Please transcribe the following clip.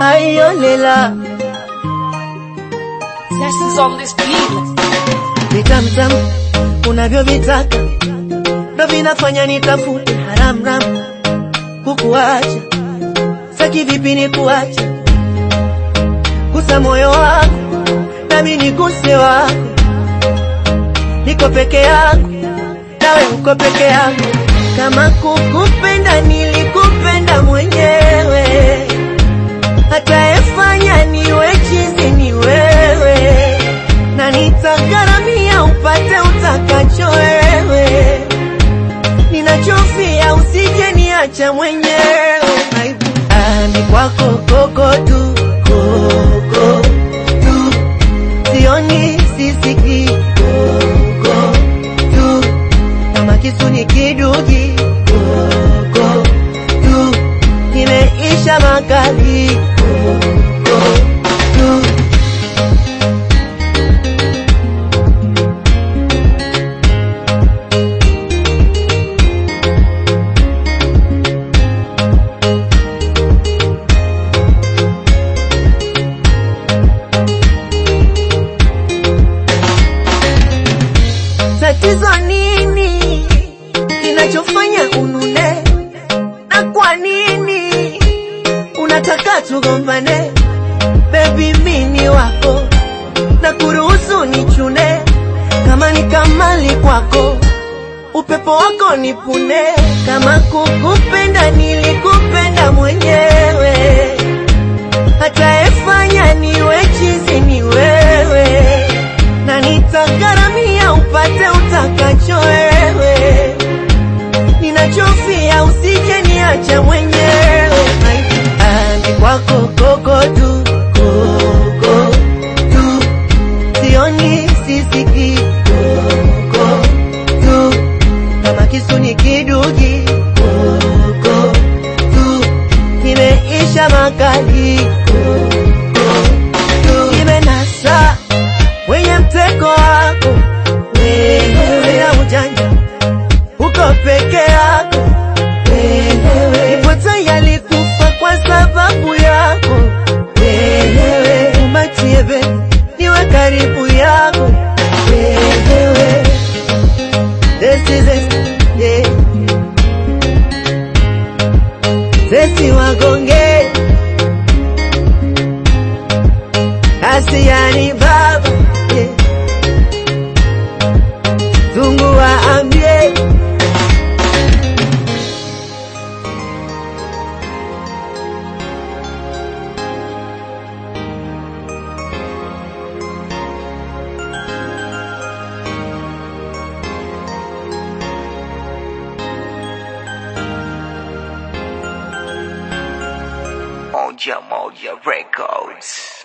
aiolela. Zest is on this beat. vitamtam unavyovitaka. Ndo vinafanya nitafute haramram kukuacha. Saki vipi ni kuacha? Gusa moyo wako nami niguse wako. Niko peke yangu nawe uko peke yako kama kukupenda nilikupenda na nitagharamia upate utakacho wewe. Ninachofia usije niacha mwenyewe Ah, ni kwako koko tu koko tu. Sioni sisiki koko tu. Kama kisu ni kidugi koko tu. Nimeisha makali kinachofanya unune? Na kwa nini unataka tugombane? Baby, mimi wako na kuruhusu nichune. Kama ni kamali kwako upepo wako nipune. Kama kukupenda nilikupenda ninachofia usije niache mwenyewe. Ah, kwako koko tu koko tu. Sioni sisiki koko tu. Kama kisu ni kidugi makali niwe karibu yako. Wewe. This is it. Yeah. Sesi wagonge. Asiani baba. Yeah. Zungu waambie Ninja your Records.